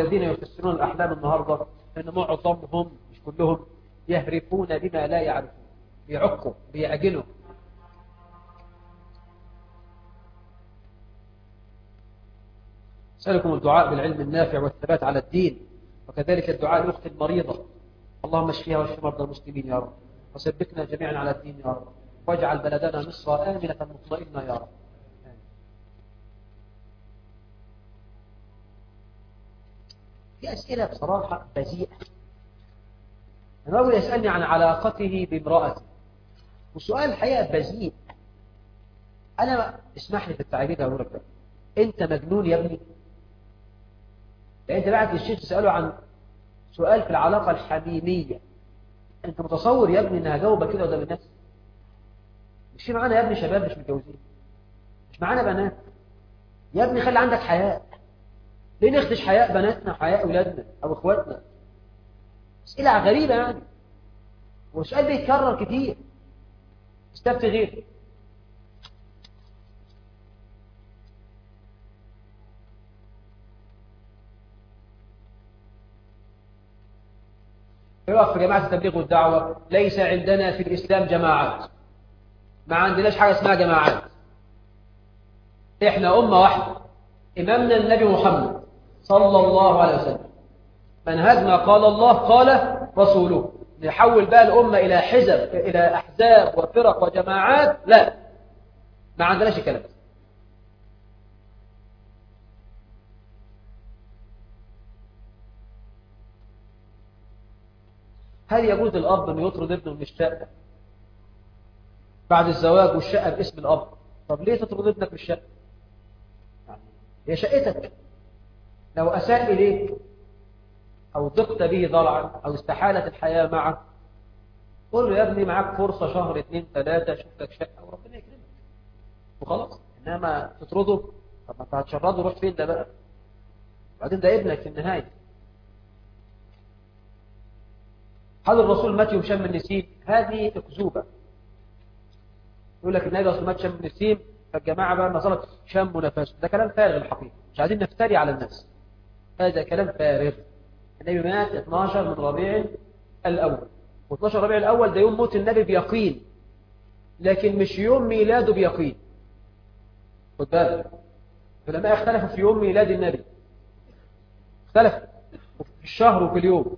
الذين يفسرون الأحلام النهاردة أن معظمهم مش كلهم يهرفون بما لا يعرفون بيعقوا بيعجلوا. أسألكم الدعاء بالعلم النافع والثبات على الدين وكذلك الدعاء لأخت المريضة. اللهم اشفيها واشف مرضى المسلمين يا رب. وثبتنا جميعا على الدين يا رب. واجعل بلدنا مصر آمنة مطمئنة يا رب. في أسئلة بصراحة بذيئة الرجل يسألني عن علاقته بامرأته. وسؤال الحقيقة بذيء أنا اسمح لي في التعبير أقول لك أنت مجنون يا ابني. يعني أنت بعت للشيخ تسأله عن سؤال في العلاقة الحميمية. أنت متصور يا ابني إن هجاوبك كده قدام الناس مش في معانا يا ابني شباب مش متجوزين. مش معانا بنات. يا ابني خلي عندك حياء ليه نخدش حياء بناتنا وحياء أولادنا أو إخواتنا. أسئلة غريبة يعني. والسؤال بيتكرر كتير. استفتي غير. يقف في جماعة التبليغ والدعوة ليس عندنا في الإسلام جماعات. ما عندناش حاجة اسمها جماعات. إحنا أمة واحدة. إمامنا النبي محمد. صلى الله عليه وسلم. منهجنا قال الله قال رسوله. نحول بقى الأمة إلى حزب إلى أحزاب وفرق وجماعات؟ لا. ما عندناش الكلام ده. هل يجوز الأب أن يطرد ابنه من الشقة؟ بعد الزواج والشقة باسم الأب. طب ليه تطرد ابنك من الشقة؟ هي شقتك. لو أساء إليك أو ضقت به ضلعا أو استحالت الحياة معه قل له يا ابني معاك فرصة شهر اثنين ثلاثة شوف لك شقة وربنا يكرمك. وخلاص. إنما تطرده طب ما أنت هتشرده روح فين ده بقى؟ بعدين ده ابنك في النهاية. هل الرسول مات يوم شم النسيم. هذه أكذوبة. يقول لك النبي أصلا مات شم النسيم فالجماعة بقى النصارى شموا نفسه ده كلام فارغ الحقيقة. مش عايزين نفتري على الناس. هذا كلام فارغ. النبي مات 12 من ربيع الأول. و12 ربيع الأول ده يوم موت النبي بيقين. لكن مش يوم ميلاده بيقين. خد بالك. العلماء اختلفوا في يوم ميلاد النبي. اختلفوا. في الشهر وفي اليوم.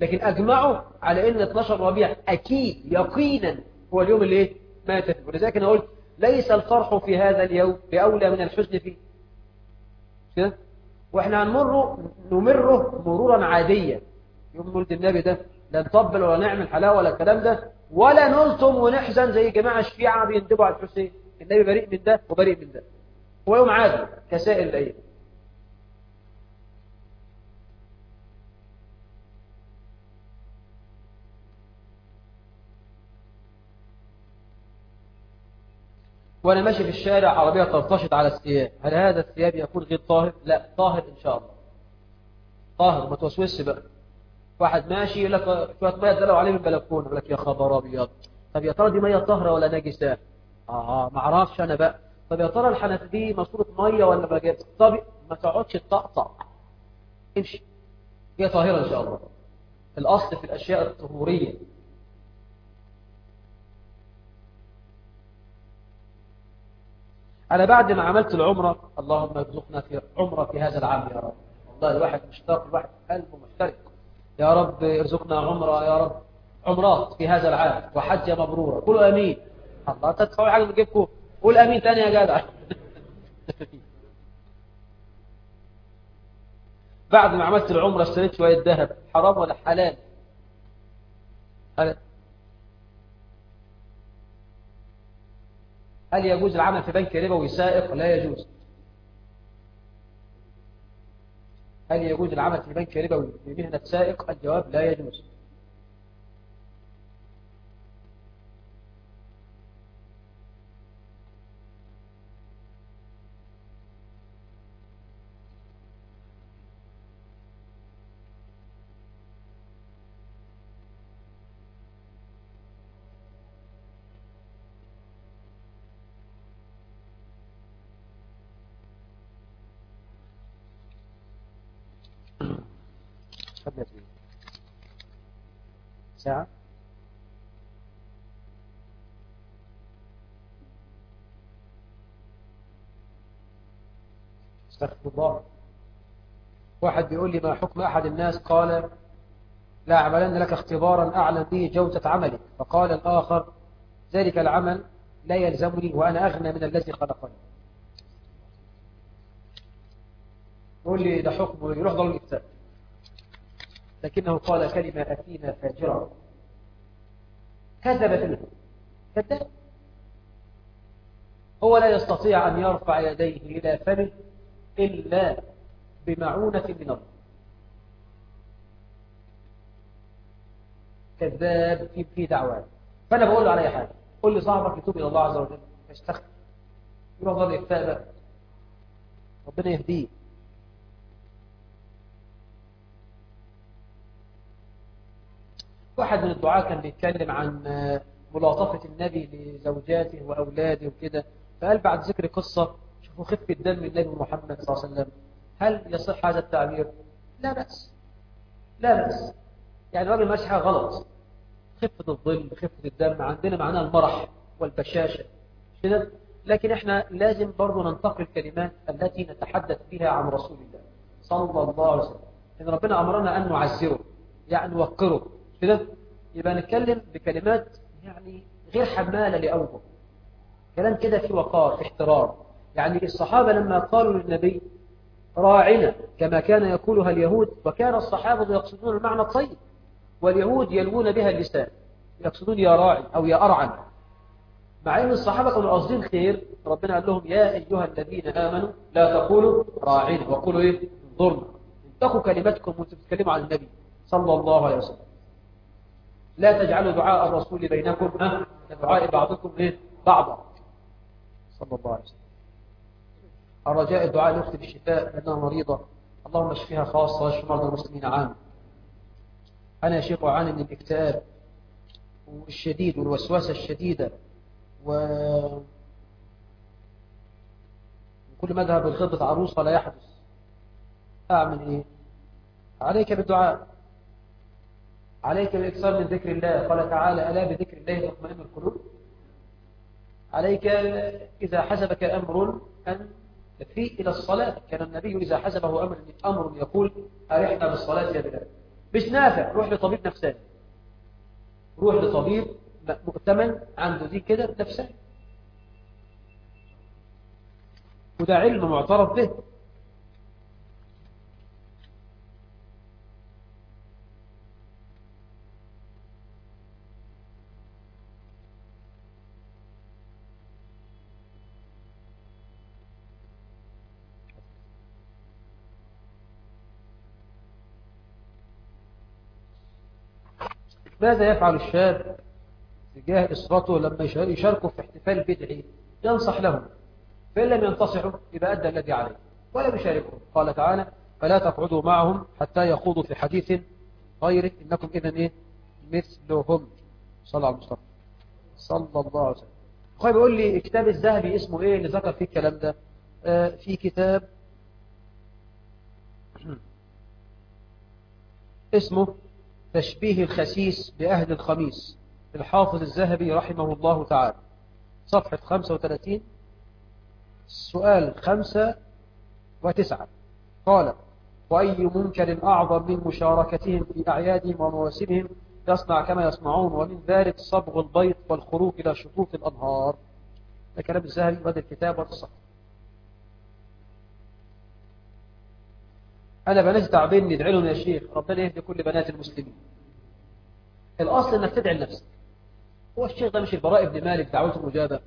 لكن أجمعوا على أن 12 ربيع أكيد يقينا هو اليوم اللي؟ مات فيه. ولذلك أنا قلت ليس الفرح في هذا اليوم بأولى من الحزن فيه. كده وإحنا هنمره نمره مرورا عاديا. يوم مولد النبي ده لا نطبل ولا نعمل حلاوة ولا الكلام ده ولا نلطم ونحزن زي جماعة الشيعة بيندبوا على الحسين. النبي بريء من ده وبريء من ده. هو يوم عادي كسائر الأيام. وأنا ماشي في الشارع عربية تلطشت على الثياب. هل هذا الثياب يكون غير طاهر؟ لا طاهر إن شاء الله. طاهر ما توسوسش بقى. واحد ماشي يقول لك شوية مية دلوا عليه من البلكونة يقول لك يا خبر أبيض. طب يا ترى دي مية طاهرة ولا نجسة؟ آه ما أعرفش أنا بقى. طب يا ترى الحنفية دي ماسوره مية ولا ما طب ما تقعدش تطقطق امشي. هي طاهرة إن شاء الله. الأصل في الأشياء الطهورية. أنا بعد ما عملت العمرة اللهم ارزقنا في عمرة في هذا العام يا رب. والله الواحد مشتاق الواحد قلبه محترق يا رب ارزقنا عمرة يا رب عمرات في هذا العام وحجة مبرورة. قولوا أمين. الله تدفعوا حاجة من قول أمين تاني يا جدع بعد ما عملت العمرة اشتريت شوية ذهب حرام ولا حلال؟ حلال هل يجوز العمل في بنك ربوي سائق؟ لا يجوز. هل يجوز العمل في بنك ربوي في مهنة سائق؟ الجواب لا يجوز. فيه ساعة. استغفر الله. واحد بيقول لي ما حكم أحد الناس؟ قال لا أعملن لك اختبارا أعلم به جودة عملك فقال الآخر ذلك العمل لا يلزمني وأنا أغنى من الذي خلقني. يقول لي ده حكم يروح ضل الكتاب لكنه قال كلمة أثينة فاجرة. كذب فيها كذب هو لا يستطيع أن يرفع يديه إلى فمه إلا بمعونة من الله. كذاب في في دعوات. فأنا بقول له على أي حاجة قل لي صاحبك يتوب إلى الله عز وجل يستخدم يروح يكفاء بقى. ربنا يهديه. واحد من الدعاة كان بيتكلم عن ملاطفة النبي لزوجاته وأولاده وكده. فقال بعد ذكر قصة شوفوا خفة دم النبي محمد صلى الله عليه وسلم. هل يصح هذا التعبير؟ لا بأس. لا بأس. يعني الراجل ماشي حاجة غلط. خفة الظل خفة الدم عندنا معناها المرح والبشاشة. كده لكن إحنا لازم برضو ننتقل الكلمات التي نتحدث بها عن رسول الله صلى الله عليه وسلم. إن ربنا أمرنا أن نعزره يعني نوقره. كده؟ يبقى نتكلم بكلمات يعني غير حمالة لأوجه كلام كده في وقار في احترام. يعني الصحابة لما قالوا للنبي راعنا كما كان يقولها اليهود وكان الصحابة يقصدون المعنى الطيب واليهود يلوون بها اللسان يقصدون يا راعي أو يا أرعن. مع أن الصحابة كانوا قاصدين خير ربنا قال لهم يا أيها الذين آمنوا لا تقولوا راعنا وقولوا إيه؟ انظرنا. انتقوا كلماتكم وأنتم بتتكلموا عن النبي صلى الله عليه وسلم. لا تجعلوا دعاء الرسول بينكم كدعاء بعضكم إيه؟ بعضا صلى الله عليه وسلم. الرجاء الدعاء لأختي بالشفاء لأنها مريضة. اللهم اشفيها خاصة واشف مرضى المسلمين عام أنا يا شيخ أعاني من الاكتئاب الشديد والوسوسة الشديدة و كل ما اذهب لخطبة عروسة لا يحدث. أعمل إيه؟ عليك بالدعاء. عليك بالإكثار من ذكر الله. قال تعالى ألا بذكر الله تطمئن القلوب؟ عليك إذا حسبك أمر أن تفيء إلى الصلاة. كان النبي إذا حسبه أمر أمر يقول أرحنا بالصلاة يا بلال. مش نافع. روح لطبيب نفساني روح لطبيب مؤتمن عنده دي كده نفساني وده علم معترف به. ماذا يفعل الشاب تجاه إسرته لما يشاركوا في احتفال بدعي ينصح لهم فإن لم ينتصحوا يبقى أدى الذي عليه ولا يشاركهم قال تعالى فلا تقعدوا معهم حتى يخوضوا في حديث غيره. إنكم إذن إيه؟ مثلهم. صلى على المصطفى صلى الله عليه وسلم. أخوي بيقول لي كتاب الذهبي اسمه إيه اللي ذكر فيه الكلام ده؟ آه في كتاب اسمه تشبيه الخسيس بأهل الخميس. الحافظ الذهبي رحمه الله تعالى. صفحة 35 سؤال خمسة وتسعة. قال وأي منكر أعظم من مشاركتهم في أعيادهم ومواسمهم يصنع كما يصنعون ومن ذلك صبغ البيض والخروج إلى شطوط الأنهار. ده كلام الذهبي بدل الكتاب والصحة أنا بناتي تعبين ندعي لهم يا شيخ ربنا يهدي كل بنات المسلمين. الأصل أنك تدعي لنفسك. هو الشيخ ده مش البراء ابن مالك دعوته مجابة.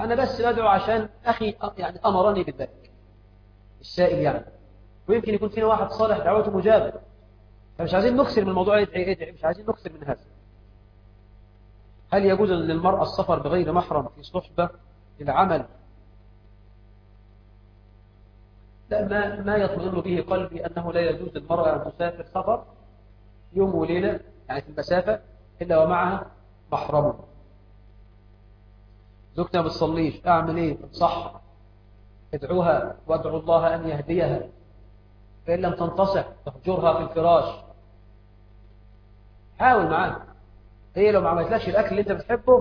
أنا بس بدعو عشان أخي يعني أمرني بذلك السائل يعني. ويمكن يكون فينا واحد صالح دعوته مجابة. فمش عايزين نكسر من الموضوع ادعي ادعي مش عايزين نكسر من هذا. هل يجوز للمرأة السفر بغير محرم في صحبة للعمل لا ما ما يطمئن به قلبي أنه لا يجوز للمرأة أن تسافر سفر يوم وليلة يعني في المسافة إلا ومعها محرم زوجتها ما بتصليش أعمل إيه؟ صح. ادعوها وادعو الله أن يهديها. فإن لم تنتصح تهجرها في الفراش. حاول معاه هي لو ما عملتلكش الأكل اللي أنت بتحبه